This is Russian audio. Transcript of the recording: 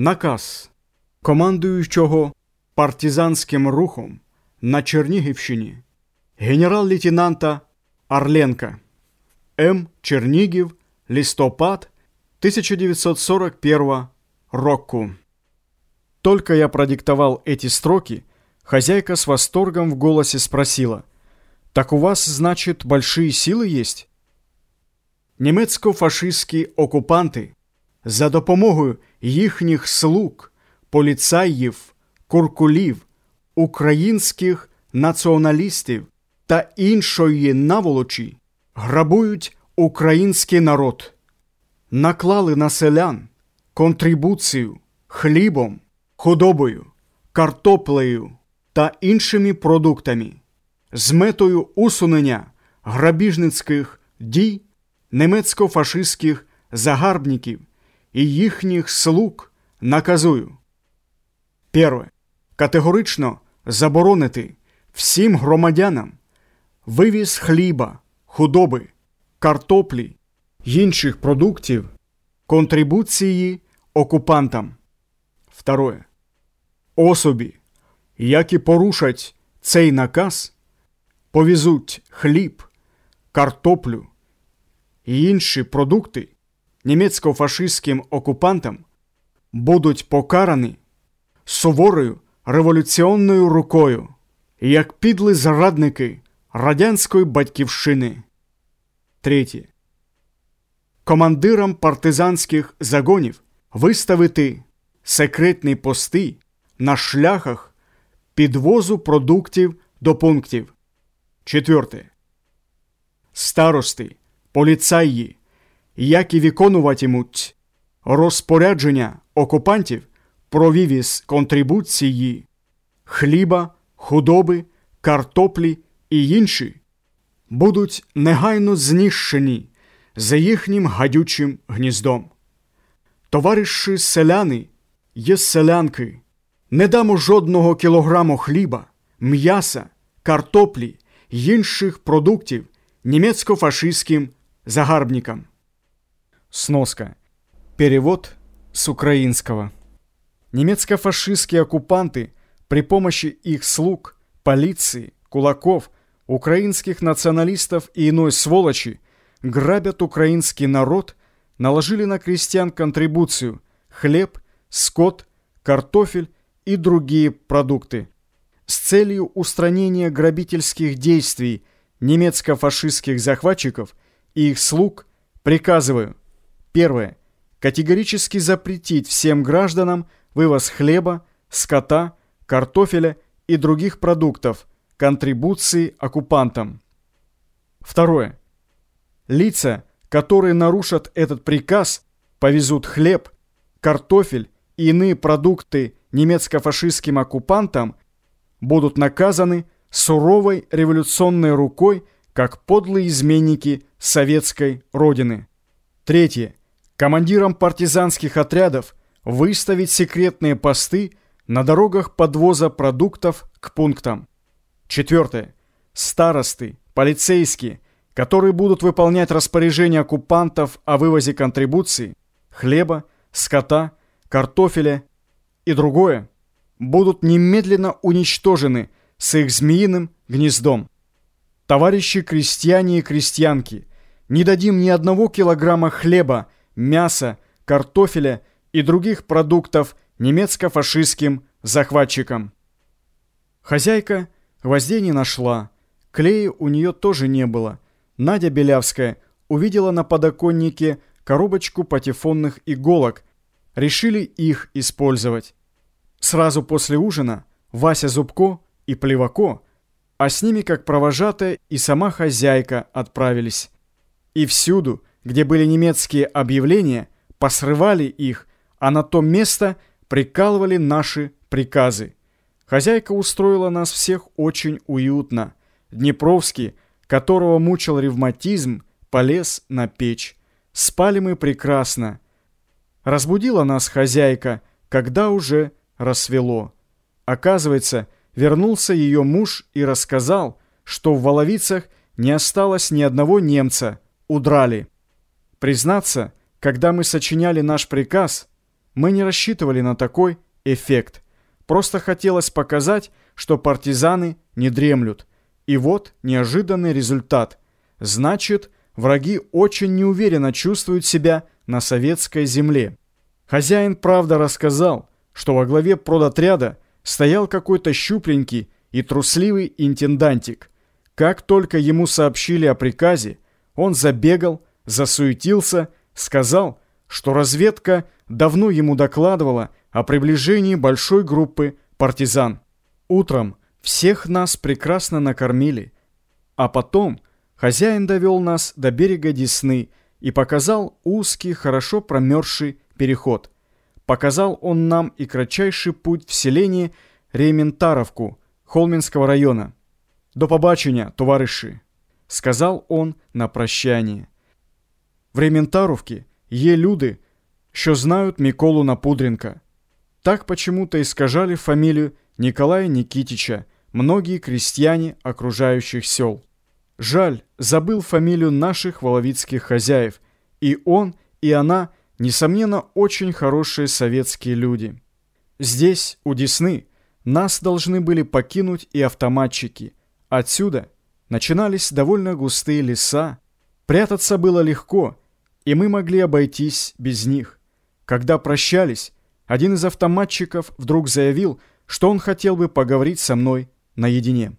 Наказ командуючого партизанським рухом на Чернігівщині генерал-лейтенанта Арленка М. Чернігів, листопад 1941 року. Только я продиктовал эти строки, хозяйка с восторгом в голосе спросила, «Так у вас, значит, большие силы есть?» Німецько-фашистські окупанти за допомогою їхніх слуг, поліцаїв, куркулів, українських націоналістів та іншої наволочі грабують український народ, наклали на селян контрибуцію хлібом, худобою, картоплею та іншими продуктами з метою усунення грабіжницьких дій немецько-фашистських загарбників і їхніх слуг наказую. Перше. Категорично заборонити всім громадянам вивіз хліба, худоби, картоплі, інших продуктів, контрибуції окупантам. Второе. Особі, які порушать цей наказ, повезуть хліб, картоплю і інші продукти німецько-фашистським окупантам будуть покарані суворою революціонною рукою, як підли зрадники радянської батьківщини. Третє. Командирам партизанських загонів виставити секретні пости на шляхах підвозу продуктів до пунктів. Четверте. Старости, поліцаї, які виконуватимуть розпорядження окупантів про вивіз контрибуції, хліба, худоби, картоплі і інші, будуть негайно знищені за їхнім гадючим гніздом. Товариші селяни є селянки, не дамо жодного кілограму хліба, м'яса, картоплі й інших продуктів німецько-фашистським загарбникам. Сноска. Перевод с украинского. Немецко-фашистские оккупанты при помощи их слуг, полиции, кулаков, украинских националистов и иной сволочи грабят украинский народ, наложили на крестьян контрибуцию – хлеб, скот, картофель и другие продукты. С целью устранения грабительских действий немецко-фашистских захватчиков и их слуг приказываю Первое. Категорически запретить всем гражданам вывоз хлеба, скота, картофеля и других продуктов, контрибуции оккупантам. Второе. Лица, которые нарушат этот приказ, повезут хлеб, картофель и иные продукты немецко-фашистским оккупантам, будут наказаны суровой революционной рукой, как подлые изменники советской родины. Третье. Командирам партизанских отрядов выставить секретные посты на дорогах подвоза продуктов к пунктам. Четвертое. Старосты, полицейские, которые будут выполнять распоряжения оккупантов о вывозе контрибуции, хлеба, скота, картофеля и другое, будут немедленно уничтожены с их змеиным гнездом. Товарищи крестьяне и крестьянки, не дадим ни одного килограмма хлеба, мяса, картофеля и других продуктов немецко-фашистским захватчикам. Хозяйка гвоздей не нашла, клея у нее тоже не было. Надя Белявская увидела на подоконнике коробочку патефонных иголок, решили их использовать. Сразу после ужина Вася Зубко и Плевако, а с ними как провожатая и сама хозяйка отправились. И всюду, где были немецкие объявления, посрывали их, а на то место прикалывали наши приказы. Хозяйка устроила нас всех очень уютно. Днепровский, которого мучил ревматизм, полез на печь. Спали мы прекрасно. Разбудила нас хозяйка, когда уже рассвело. Оказывается, вернулся ее муж и рассказал, что в Воловицах не осталось ни одного немца, удрали. Признаться, когда мы сочиняли наш приказ, Мы не рассчитывали на такой эффект. Просто хотелось показать, что партизаны не дремлют. И вот неожиданный результат. Значит, враги очень неуверенно чувствуют себя на советской земле. Хозяин, правда, рассказал, что во главе продотряда стоял какой-то щупленький и трусливый интендантик. Как только ему сообщили о приказе, он забегал, засуетился, сказал, что разведка давно ему докладывала о приближении большой группы партизан. Утром всех нас прекрасно накормили, а потом хозяин довел нас до берега Десны и показал узкий, хорошо промерзший переход. Показал он нам и кратчайший путь в селение Рементаровку Холминского района. «До побачення, товариші», — сказал он на прощание. В Рементаровке є люди, що знають Миколу Напудренка. Так почему-то искажали фамилию Николая Никитича многие крестьяне окружающих сел. Жаль, забыл фамилию наших воловицких хозяев, и он, и она, несомненно, очень хорошие советские люди. Здесь, у Десны, нас должны были покинуть и автоматчики. Отсюда начинались довольно густые леса. Прятаться было легко, и мы могли обойтись без них. Когда прощались, один из автоматчиков вдруг заявил, что он хотел бы поговорить со мной наедине.